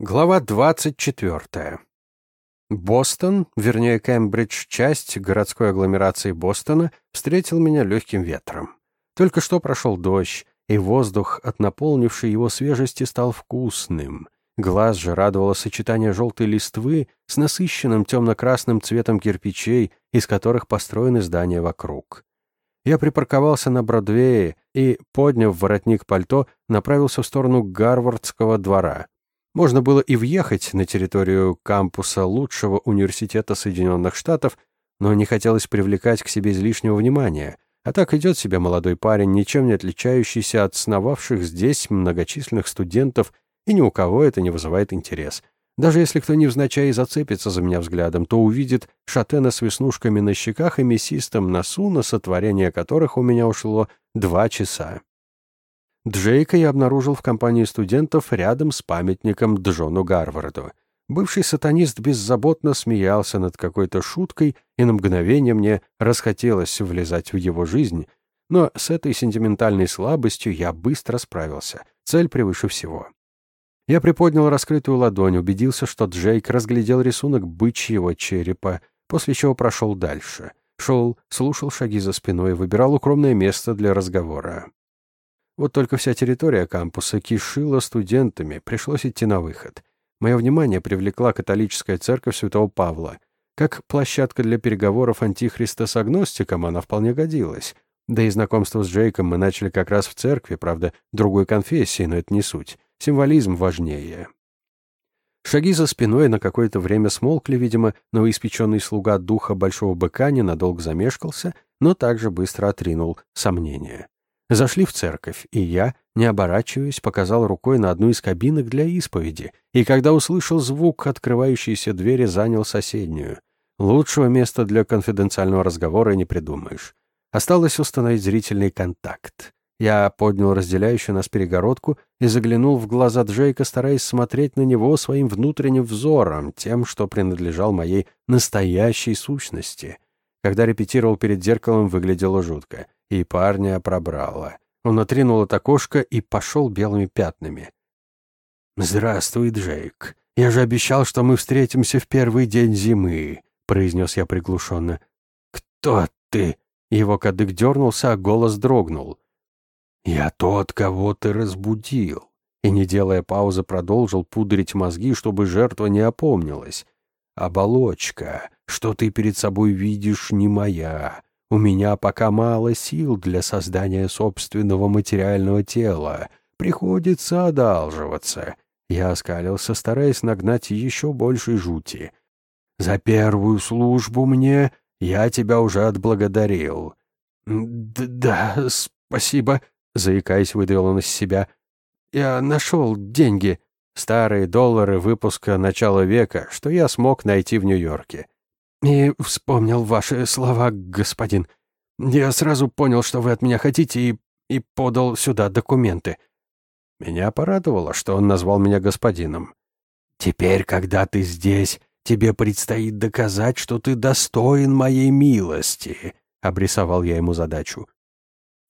Глава 24. Бостон, вернее Кембридж, часть городской агломерации Бостона, встретил меня легким ветром. Только что прошел дождь, и воздух от наполнившей его свежести стал вкусным. Глаз же радовало сочетание желтой листвы с насыщенным темно-красным цветом кирпичей, из которых построены здания вокруг. Я припарковался на Бродвее и, подняв воротник пальто, направился в сторону Гарвардского двора — можно было и въехать на территорию кампуса лучшего университета Соединенных Штатов, но не хотелось привлекать к себе излишнего внимания. А так идет себе молодой парень, ничем не отличающийся от сновавших здесь многочисленных студентов, и ни у кого это не вызывает интерес. Даже если кто невзначай зацепится за меня взглядом, то увидит шатена с веснушками на щеках и мясистом носу, на сотворение которых у меня ушло два часа. Джейка я обнаружил в компании студентов рядом с памятником Джону Гарварду. Бывший сатанист беззаботно смеялся над какой-то шуткой, и на мгновение мне расхотелось влезать в его жизнь, но с этой сентиментальной слабостью я быстро справился. Цель превыше всего. Я приподнял раскрытую ладонь, убедился, что Джейк разглядел рисунок бычьего черепа, после чего прошел дальше. Шел, слушал шаги за спиной, выбирал укромное место для разговора. Вот только вся территория кампуса кишила студентами, пришлось идти на выход. Мое внимание привлекла католическая церковь Святого Павла. Как площадка для переговоров антихриста с агностиком она вполне годилась. Да и знакомство с Джейком мы начали как раз в церкви, правда, другой конфессии, но это не суть. Символизм важнее. Шаги за спиной на какое-то время смолкли, видимо, новоиспеченный слуга духа Большого Быка ненадолго замешкался, но также быстро отринул сомнения. Зашли в церковь, и я, не оборачиваясь, показал рукой на одну из кабинок для исповеди, и когда услышал звук открывающейся двери, занял соседнюю. Лучшего места для конфиденциального разговора не придумаешь. Осталось установить зрительный контакт. Я поднял разделяющую нас перегородку и заглянул в глаза Джейка, стараясь смотреть на него своим внутренним взором, тем, что принадлежал моей настоящей сущности. Когда репетировал перед зеркалом, выглядело жутко и парня пробрало. Он отринул от окошка и пошел белыми пятнами. «Здравствуй, Джейк. Я же обещал, что мы встретимся в первый день зимы», — произнес я приглушенно. «Кто ты?» Его кадык дернулся, а голос дрогнул. «Я тот, кого ты разбудил», и, не делая паузы, продолжил пудрить мозги, чтобы жертва не опомнилась. «Оболочка, что ты перед собой видишь, не моя. У меня пока мало сил для создания собственного материального тела. Приходится одалживаться. Я оскалился, стараясь нагнать еще больше жути. За первую службу мне я тебя уже отблагодарил. «Да, спасибо», — заикаясь, выдавил он из себя. «Я нашел деньги, старые доллары выпуска начала века, что я смог найти в Нью-Йорке. «И вспомнил ваши слова, господин. Я сразу понял, что вы от меня хотите, и, и подал сюда документы». Меня порадовало, что он назвал меня господином. «Теперь, когда ты здесь, тебе предстоит доказать, что ты достоин моей милости», — обрисовал я ему задачу.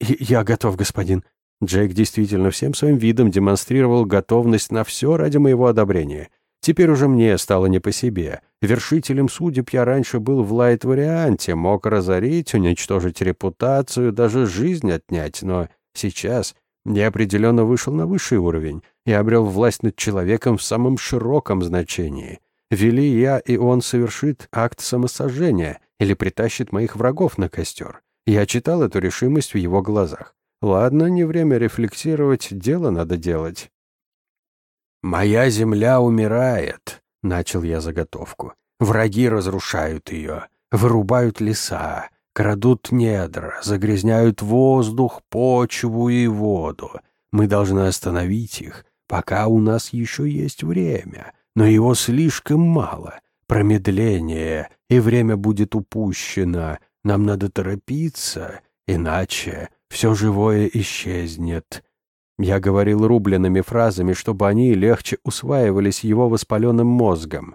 «Я готов, господин». Джейк действительно всем своим видом демонстрировал готовность на все ради моего одобрения — Теперь уже мне стало не по себе. Вершителем судеб я раньше был в лайт-варианте, мог разорить, уничтожить репутацию, даже жизнь отнять, но сейчас я определенно вышел на высший уровень и обрел власть над человеком в самом широком значении. Вели я, и он совершит акт самосожжения или притащит моих врагов на костер. Я читал эту решимость в его глазах. Ладно, не время рефлексировать, дело надо делать. «Моя земля умирает», — начал я заготовку. «Враги разрушают ее, вырубают леса, крадут недра, загрязняют воздух, почву и воду. Мы должны остановить их, пока у нас еще есть время, но его слишком мало. Промедление, и время будет упущено. Нам надо торопиться, иначе все живое исчезнет. Я говорил рубленными фразами, чтобы они легче усваивались его воспаленным мозгом.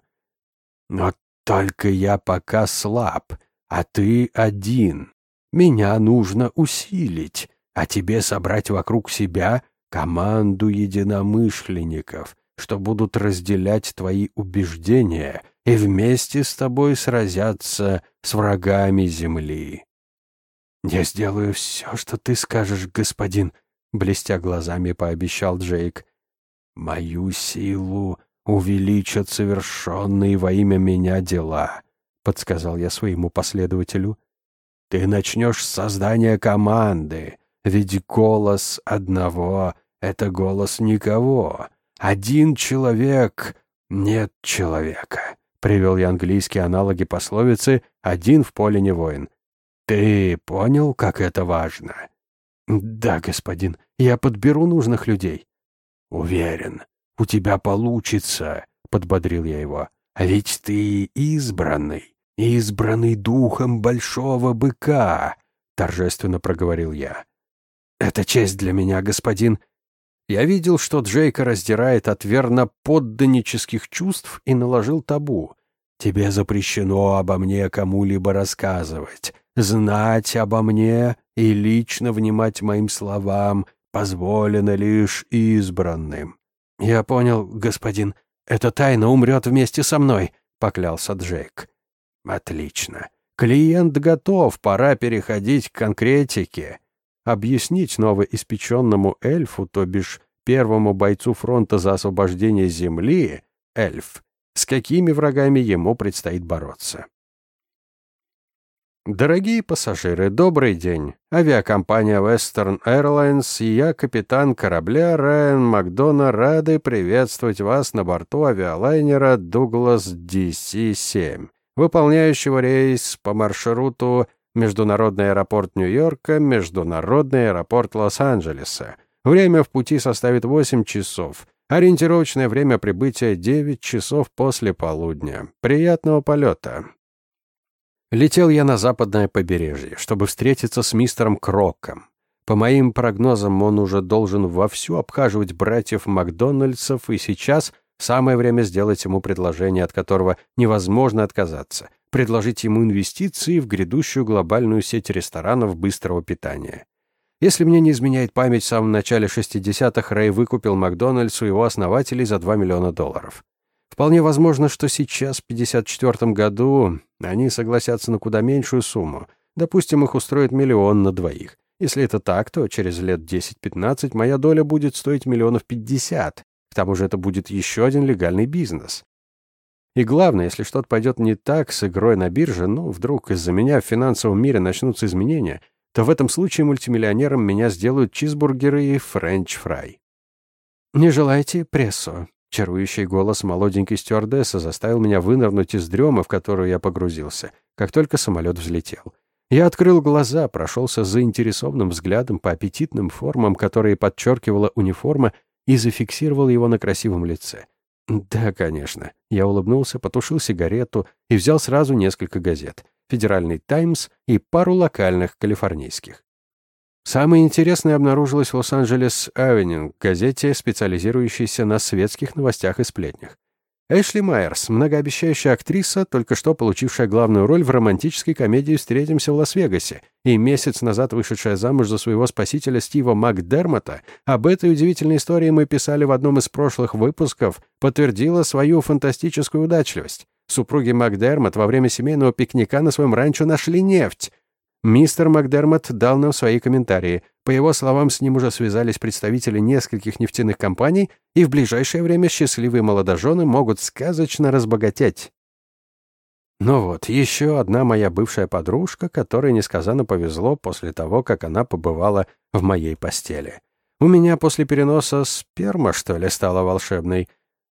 «Но только я пока слаб, а ты один. Меня нужно усилить, а тебе собрать вокруг себя команду единомышленников, что будут разделять твои убеждения и вместе с тобой сразятся с врагами земли. «Я сделаю все, что ты скажешь, господин», — блестя глазами пообещал Джейк. «Мою силу увеличат совершенные во имя меня дела», — подсказал я своему последователю. «Ты начнешь с создания команды, ведь голос одного — это голос никого. Один человек — нет человека», — привел я английские аналоги пословицы «один в поле не воин». «Ты понял, как это важно?» «Да, господин, я подберу нужных людей». «Уверен, у тебя получится», — подбодрил я его. «А ведь ты избранный, избранный духом большого быка», — торжественно проговорил я. «Это честь для меня, господин». Я видел, что Джейка раздирает от верно-подданнических чувств и наложил табу. «Тебе запрещено обо мне кому-либо рассказывать знать обо мне и лично внимать моим словам позволено лишь избранным». «Я понял, господин. Эта тайна умрет вместе со мной», — поклялся Джейк. «Отлично. Клиент готов, пора переходить к конкретике. Объяснить новоиспеченному эльфу, то бишь первому бойцу фронта за освобождение Земли, эльф, с какими врагами ему предстоит бороться. Дорогие пассажиры, добрый день. Авиакомпания Western Airlines и я, капитан корабля Райан Макдона, рады приветствовать вас на борту авиалайнера Douglas DC-7, выполняющего рейс по маршруту Международный аэропорт Нью-Йорка, Международный аэропорт Лос-Анджелеса. Время в пути составит 8 часов. Ориентировочное время прибытия 9 часов после полудня. Приятного полета. Летел я на западное побережье, чтобы встретиться с мистером Кроком. По моим прогнозам, он уже должен вовсю обхаживать братьев Макдональдсов, и сейчас самое время сделать ему предложение, от которого невозможно отказаться, предложить ему инвестиции в грядущую глобальную сеть ресторанов быстрого питания. Если мне не изменяет память, в самом начале 60-х Рэй выкупил Макдональдс у его основателей за 2 миллиона долларов. Вполне возможно, что сейчас, в 54 году, они согласятся на куда меньшую сумму. Допустим, их устроит миллион на двоих. Если это так, то через лет 10-15 моя доля будет стоить миллионов 50. К тому же это будет еще один легальный бизнес. И главное, если что-то пойдет не так с игрой на бирже, ну, вдруг из-за меня в финансовом мире начнутся изменения, то в этом случае мультимиллионером меня сделают чизбургеры и french fries. «Не желаете прессу?» Чарующий голос молоденькой стюардессы заставил меня вынырнуть из дремы, в которую я погрузился, как только самолет взлетел. Я открыл глаза, прошелся заинтересованным взглядом по аппетитным формам, которые подчеркивала униформа, и зафиксировал его на красивом лице. Да, конечно. Я улыбнулся, потушил сигарету и взял сразу несколько газет. «Федеральный Times» и пару локальных, калифорнийских. Самое интересное обнаружилось в Лос-Анджелес Авенинг, газете, специализирующейся на светских новостях и сплетнях. Эшли Майерс, многообещающая актриса, только что получившая главную роль в романтической комедии «Встретимся в Лас-Вегасе», и месяц назад вышедшая замуж за своего спасителя Стива Макдермота, об этой удивительной истории мы писали в одном из прошлых выпусков, подтвердила свою фантастическую удачливость. Супруги Макдермот во время семейного пикника на своем ранчо нашли нефть. Мистер Макдермott дал нам свои комментарии. По его словам, с ним уже связались представители нескольких нефтяных компаний, и в ближайшее время счастливые молодожены могут сказочно разбогатеть. Ну вот, еще одна моя бывшая подружка, которой несказанно повезло после того, как она побывала в моей постели. У меня после переноса сперма, что ли, стала волшебной.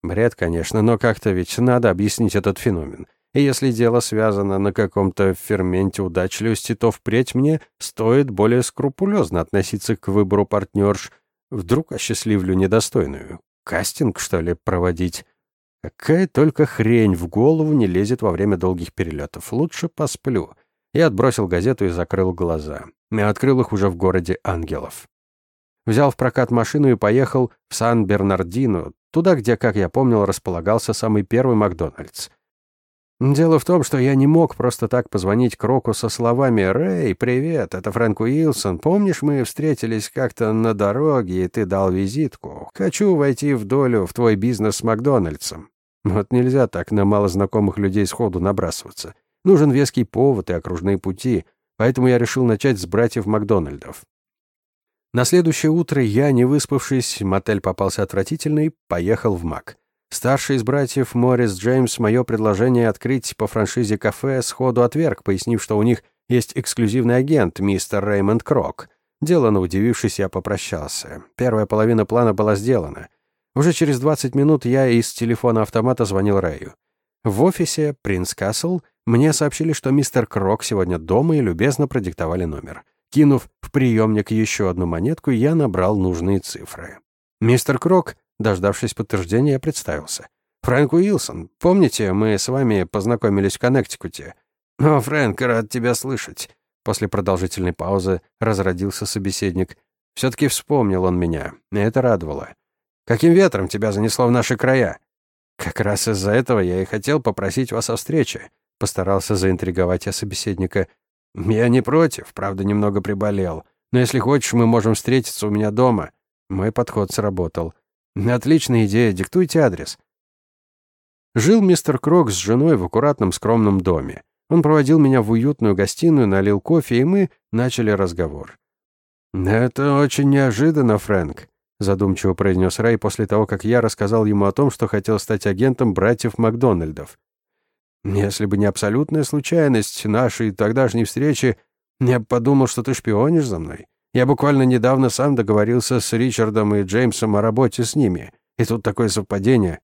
Бред, конечно, но как-то ведь надо объяснить этот феномен. И если дело связано на каком-то ферменте удачливости, то впредь мне стоит более скрупулезно относиться к выбору партнерш. Вдруг осчастливлю недостойную. Кастинг, что ли, проводить? Какая только хрень в голову не лезет во время долгих перелетов. Лучше посплю. Я отбросил газету и закрыл глаза. Я открыл их уже в городе Ангелов. Взял в прокат машину и поехал в Сан-Бернардино, туда, где, как я помнил, располагался самый первый Макдональдс. Дело в том, что я не мог просто так позвонить Кроку со словами «Рэй, привет, это Фрэнк Уилсон. Помнишь, мы встретились как-то на дороге, и ты дал визитку? Хочу войти в долю в твой бизнес с Макдональдсом». Вот нельзя так на малознакомых людей сходу набрасываться. Нужен веский повод и окружные пути, поэтому я решил начать с братьев Макдональдов. На следующее утро я, не выспавшись, мотель попался отвратительный, поехал в Мак. Старший из братьев Моррис Джеймс мое предложение открыть по франшизе кафе сходу отверг, пояснив, что у них есть эксклюзивный агент, мистер Реймонд Крок. Делано удивившись, я попрощался. Первая половина плана была сделана. Уже через 20 минут я из телефона автомата звонил Рэю. В офисе «Принц Касл» мне сообщили, что мистер Крок сегодня дома и любезно продиктовали номер. Кинув в приемник еще одну монетку, я набрал нужные цифры. Мистер Крок Дождавшись подтверждения, я представился. «Фрэнк Уилсон. Помните, мы с вами познакомились в Коннектикуте?» «О, Фрэнк, рад тебя слышать». После продолжительной паузы разродился собеседник. Все-таки вспомнил он меня, и это радовало. «Каким ветром тебя занесло в наши края?» «Как раз из-за этого я и хотел попросить вас о встрече», — постарался заинтриговать я собеседника. «Я не против, правда, немного приболел. Но если хочешь, мы можем встретиться у меня дома». Мой подход сработал. Отличная идея, диктуйте адрес. Жил мистер Крок с женой в аккуратном скромном доме. Он проводил меня в уютную гостиную, налил кофе, и мы начали разговор. «Это очень неожиданно, Фрэнк», — задумчиво произнес Рэй после того, как я рассказал ему о том, что хотел стать агентом братьев Макдональдов. «Если бы не абсолютная случайность нашей тогдашней встречи, я бы подумал, что ты шпионишь за мной. Я буквально недавно сам договорился с Ричардом и Джеймсом о работе с ними. И тут такое совпадение.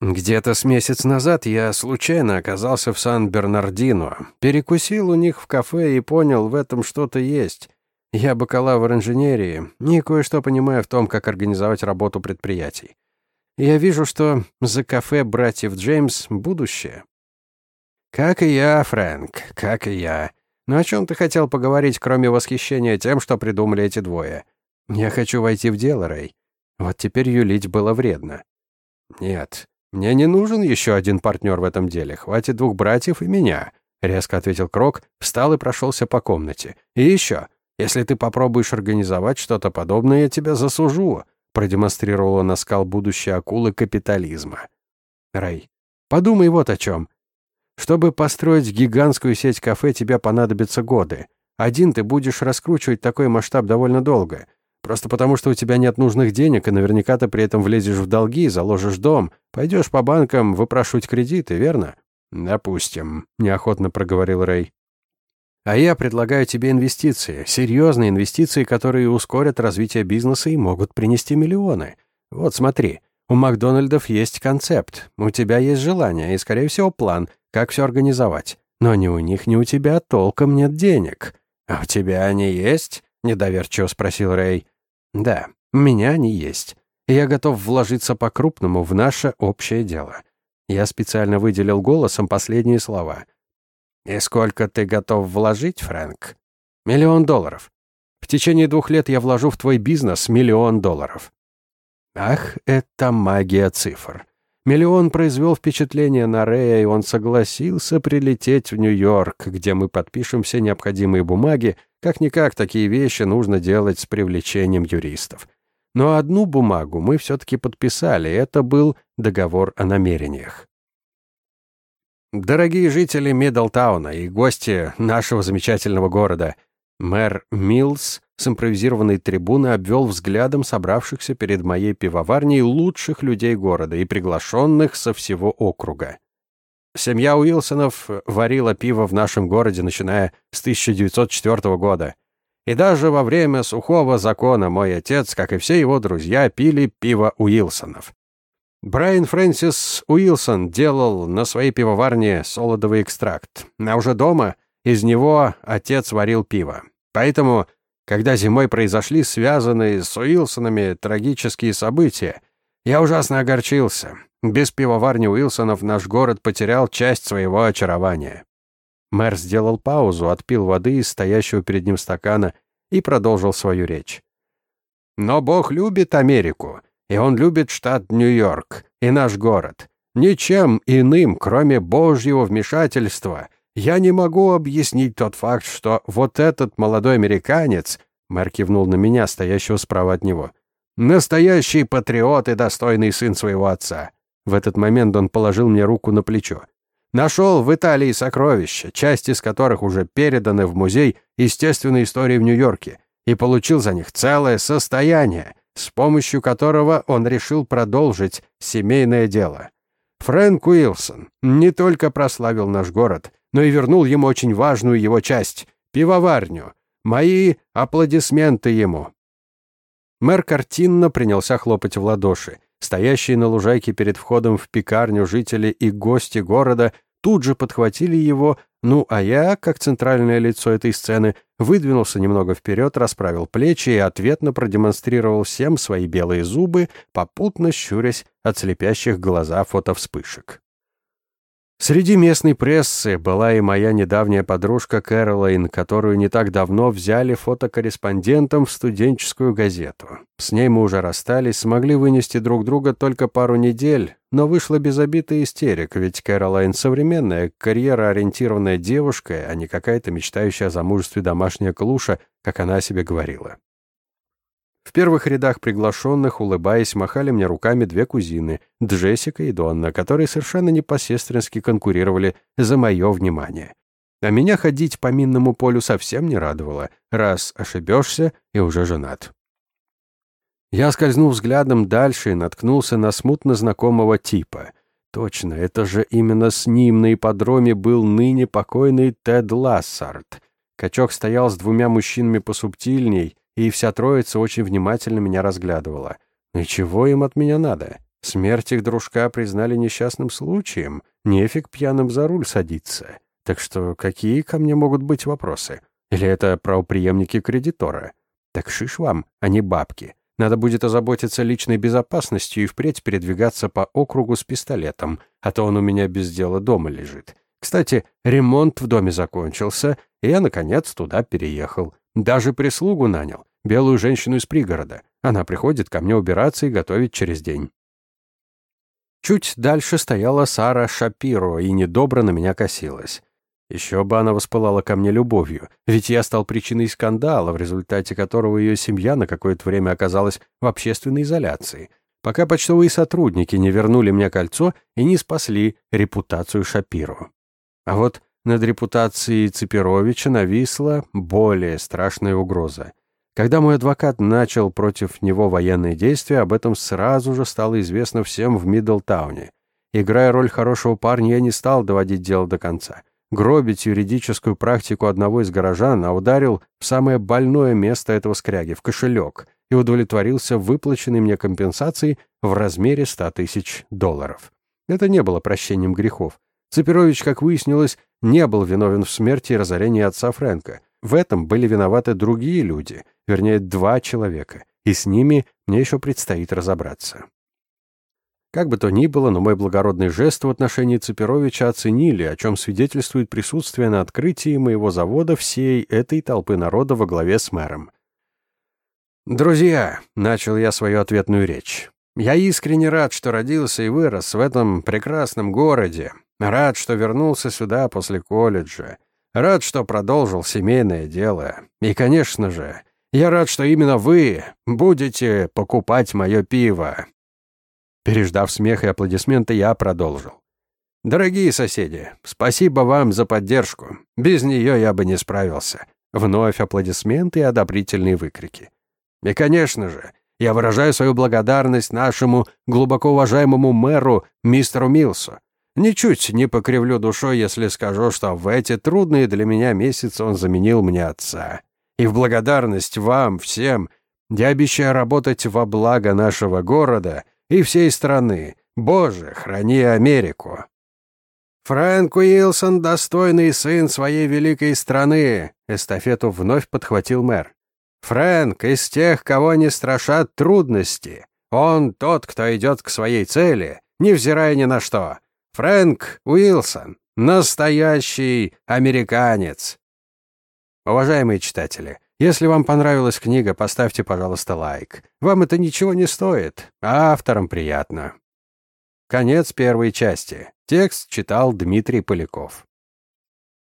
Где-то с месяц назад я случайно оказался в Сан-Бернардино, перекусил у них в кафе и понял, в этом что-то есть. Я бакалавр инженерии и кое-что понимаю в том, как организовать работу предприятий. Я вижу, что за кафе братьев Джеймс будущее. Как и я, Фрэнк, как и я. Но о чем ты хотел поговорить, кроме восхищения тем, что придумали эти двое? Я хочу войти в дело, Рэй. Вот теперь юлить было вредно. Нет, мне не нужен еще один партнер в этом деле. Хватит двух братьев и меня. Резко ответил Крок, встал и прошелся по комнате. И еще, если ты попробуешь организовать что-то подобное, я тебя засужу. Продемонстрировала на скал будущей акулы капитализма. Рэй, подумай вот о чем. Чтобы построить гигантскую сеть кафе, тебе понадобятся годы. Один ты будешь раскручивать такой масштаб довольно долго. Просто потому, что у тебя нет нужных денег, и наверняка ты при этом влезешь в долги, заложишь дом, пойдешь по банкам выпрашивать кредиты, верно? «Допустим», — неохотно проговорил Рэй. «А я предлагаю тебе инвестиции, серьезные инвестиции, которые ускорят развитие бизнеса и могут принести миллионы. Вот смотри, у Макдональдов есть концепт, у тебя есть желание и, скорее всего, план, как все организовать. Но ни у них, ни у тебя толком нет денег. А у тебя они есть? Недоверчиво спросил Рэй. Да, у меня они есть. Я готов вложиться по-крупному в наше общее дело. Я специально выделил голосом последние слова. «И сколько ты готов вложить, Фрэнк?» «Миллион долларов. В течение двух лет я вложу в твой бизнес миллион долларов». Ах, это магия цифр. Миллион произвел впечатление на Рэя, и он согласился прилететь в Нью-Йорк, где мы подпишем все необходимые бумаги. Как-никак такие вещи нужно делать с привлечением юристов. Но одну бумагу мы все-таки подписали, это был договор о намерениях. Дорогие жители Миддлтауна и гости нашего замечательного города, мэр Милс с импровизированной трибуны обвел взглядом собравшихся перед моей пивоварней лучших людей города и приглашенных со всего округа. Семья Уилсонов варила пиво в нашем городе, начиная с 1904 года. И даже во время сухого закона мой отец, как и все его друзья, пили пиво Уилсонов. Брайан Фрэнсис Уилсон делал на своей пивоварне солодовый экстракт, а уже дома из него отец варил пиво. Поэтому когда зимой произошли связанные с Уилсонами трагические события, я ужасно огорчился. Без пивоварни Уилсонов наш город потерял часть своего очарования. Мэр сделал паузу, отпил воды из стоящего перед ним стакана и продолжил свою речь. Но Бог любит Америку, и Он любит штат Нью-Йорк и наш город. Ничем иным, кроме Божьего вмешательства, я не могу объяснить тот факт, что вот этот молодой американец, мэр кивнул на меня, стоящего справа от него, настоящий патриот и достойный сын своего отца. В этот момент он положил мне руку на плечо. Нашел в Италии сокровища, часть из которых уже переданы в музей естественной истории в Нью-Йорке, и получил за них целое состояние, с помощью которого он решил продолжить семейное дело. Фрэнк Уилсон не только прославил наш город, но и вернул ему очень важную его часть — пивоварню. Мои аплодисменты ему. Мэр картинно принялся хлопать в ладоши. Стоящие на лужайке перед входом в пекарню жители и гости города тут же подхватили его, ну а я, как центральное лицо этой сцены, выдвинулся немного вперед, расправил плечи и ответно продемонстрировал всем свои белые зубы, попутно щурясь от слепящих глаза фотовспышек. Среди местной прессы была и моя недавняя подружка Кэролайн, которую не так давно взяли фотокорреспондентом в студенческую газету. С ней мы уже расстались, смогли вынести друг друга только пару недель, но вышла без обид истерик, ведь Кэролайн современная, карьера-ориентированная девушка, а не какая-то мечтающая о замужестве домашняя клуша, как она о себе говорила. В первых рядах приглашенных, улыбаясь, махали мне руками две кузины, Джессика и Донна, которые совершенно непосестренски конкурировали за мое внимание. А меня ходить по минному полю совсем не радовало, раз ошибешься и уже женат. Я скользнул взглядом дальше и наткнулся на смутно знакомого типа. Точно, это же именно с ним на ипподроме был ныне покойный Тед Лассард. Качок стоял с двумя мужчинами посубтильней, и вся троица очень внимательно меня разглядывала. И чего им от меня надо? Смерть их дружка признали несчастным случаем, нефиг пьяным за руль садиться. Так что какие ко мне могут быть вопросы? Или это правоприемники кредитора? Так шиш вам, а не бабки. Надо будет озаботиться личной безопасностью и впредь передвигаться по округу с пистолетом, а то он у меня без дела дома лежит. Кстати, ремонт в доме закончился, и я, наконец, туда переехал. Даже прислугу нанял, белую женщину из пригорода. Она приходит ко мне убираться и готовить через день. Чуть дальше стояла Сара Шапиро и недобро на меня косилась. Еще бы она воспылала ко мне любовью, ведь я стал причиной скандала, в результате которого ее семья на какое-то время оказалась в общественной изоляции, пока почтовые сотрудники не вернули мне кольцо и не спасли репутацию Шапиро. А вот над репутацией Цепировича нависла более страшная угроза. Когда мой адвокат начал против него военные действия, об этом сразу же стало известно всем в Миддлтауне. Играя роль хорошего парня, я не стал доводить дело до конца. Гробить юридическую практику одного из горожан, а ударил в самое больное место этого скряги, в кошелек, и удовлетворился выплаченной мне компенсацией в размере 100 тысяч долларов. Это не было прощением грехов. Цепирович, как выяснилось, не был виновен в смерти и разорении отца Фрэнка. В этом были виноваты другие люди, вернее, два человека, и с ними мне еще предстоит разобраться. Как бы то ни было, но мой благородный жест в отношении Цепировича оценили, о чем свидетельствует присутствие на открытии моего завода всей этой толпы народа во главе с мэром. «Друзья», — начал я свою ответную речь, — «я искренне рад, что родился и вырос в этом прекрасном городе, Рад, что вернулся сюда после колледжа. Рад, что продолжил семейное дело. И, конечно же, я рад, что именно вы будете покупать мое пиво». Переждав смех и аплодисменты, я продолжил. «Дорогие соседи, спасибо вам за поддержку. Без нее я бы не справился». Вновь аплодисменты и одобрительные выкрики. И, конечно же, я выражаю свою благодарность нашему глубоко уважаемому мэру, мистеру Милсу, Ничуть не покривлю душой, если скажу, что в эти трудные для меня месяцы он заменил мне отца. И в благодарность вам всем я обещаю работать во благо нашего города и всей страны. Боже, храни Америку!» «Фрэнк Уилсон — достойный сын своей великой страны», — эстафету вновь подхватил мэр. «Фрэнк из тех, кого не страшат трудности. Он тот, кто идет к своей цели, невзирая ни на что. Фрэнк Уилсон. Настоящий американец. Уважаемые читатели, если вам понравилась книга, поставьте, пожалуйста, лайк. Вам это ничего не стоит, а авторам приятно. Конец первой части. Текст читал Дмитрий Поляков.